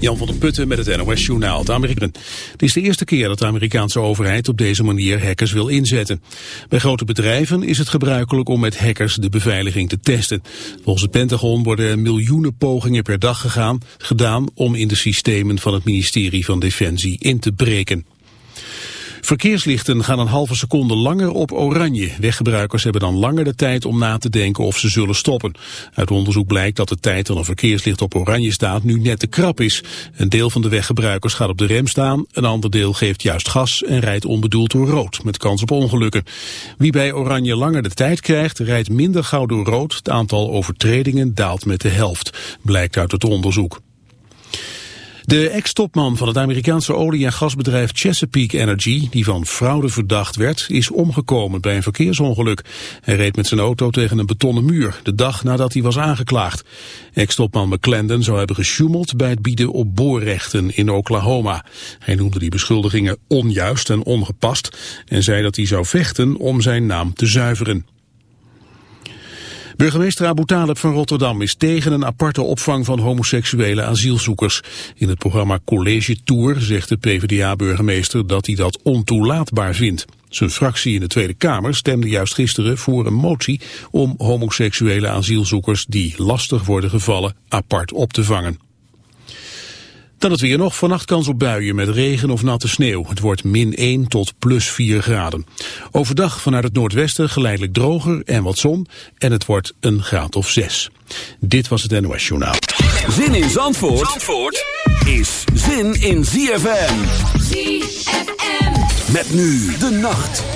Jan van der Putten met het NOS-journaal. Het is de eerste keer dat de Amerikaanse overheid op deze manier hackers wil inzetten. Bij grote bedrijven is het gebruikelijk om met hackers de beveiliging te testen. Volgens het Pentagon worden miljoenen pogingen per dag gegaan, gedaan om in de systemen van het ministerie van Defensie in te breken. Verkeerslichten gaan een halve seconde langer op oranje. Weggebruikers hebben dan langer de tijd om na te denken of ze zullen stoppen. Uit onderzoek blijkt dat de tijd dat een verkeerslicht op oranje staat nu net te krap is. Een deel van de weggebruikers gaat op de rem staan, een ander deel geeft juist gas en rijdt onbedoeld door rood, met kans op ongelukken. Wie bij oranje langer de tijd krijgt, rijdt minder gauw door rood. Het aantal overtredingen daalt met de helft, blijkt uit het onderzoek. De ex-topman van het Amerikaanse olie- en gasbedrijf Chesapeake Energy, die van fraude verdacht werd, is omgekomen bij een verkeersongeluk. Hij reed met zijn auto tegen een betonnen muur, de dag nadat hij was aangeklaagd. Ex-topman McClendon zou hebben gesjoemeld bij het bieden op boorrechten in Oklahoma. Hij noemde die beschuldigingen onjuist en ongepast en zei dat hij zou vechten om zijn naam te zuiveren. Burgemeester Abu van Rotterdam is tegen een aparte opvang van homoseksuele asielzoekers. In het programma College Tour zegt de PvdA-burgemeester dat hij dat ontoelaatbaar vindt. Zijn fractie in de Tweede Kamer stemde juist gisteren voor een motie om homoseksuele asielzoekers die lastig worden gevallen apart op te vangen. Dan het weer nog. Vannacht kans op buien met regen of natte sneeuw. Het wordt min 1 tot plus 4 graden. Overdag vanuit het noordwesten geleidelijk droger en wat zon. En het wordt een graad of 6. Dit was het NOS Journaal. Zin in Zandvoort, Zandvoort is zin in ZFM. ZFM. Met nu de nacht.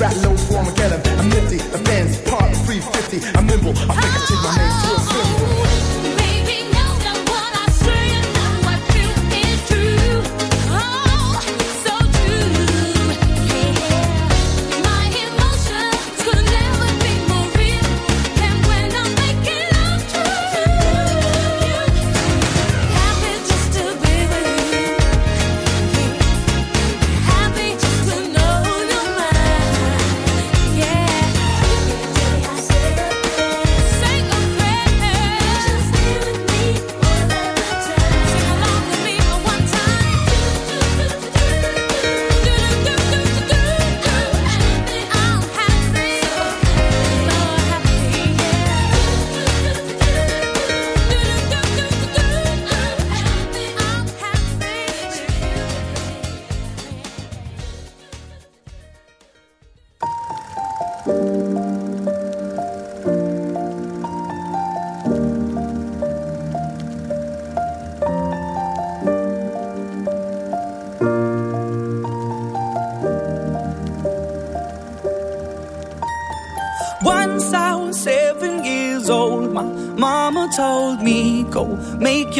fat, low form, get him.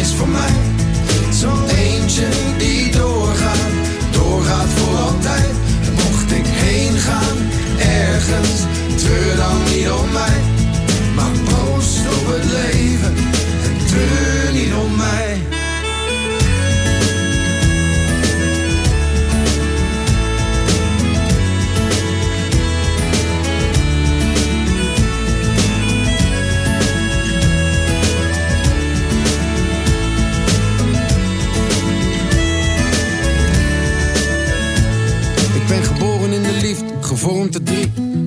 feest voor mij. Zo'n eentje die doorgaat, doorgaat voor altijd. Mocht ik heen gaan, ergens, treur dan niet om mij. to deep.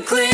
Clear.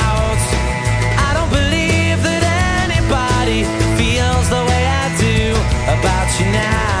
you now.